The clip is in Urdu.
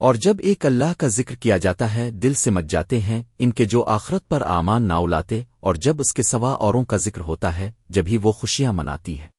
اور جب ایک اللہ کا ذکر کیا جاتا ہے، دل سے مچ جاتے ہیں، ان کے جو آخرت پر آمان نہ الاتے، اور جب اس کے سوا اوروں کا ذکر ہوتا ہے جبھی وہ خوشیاں مناتی ہے۔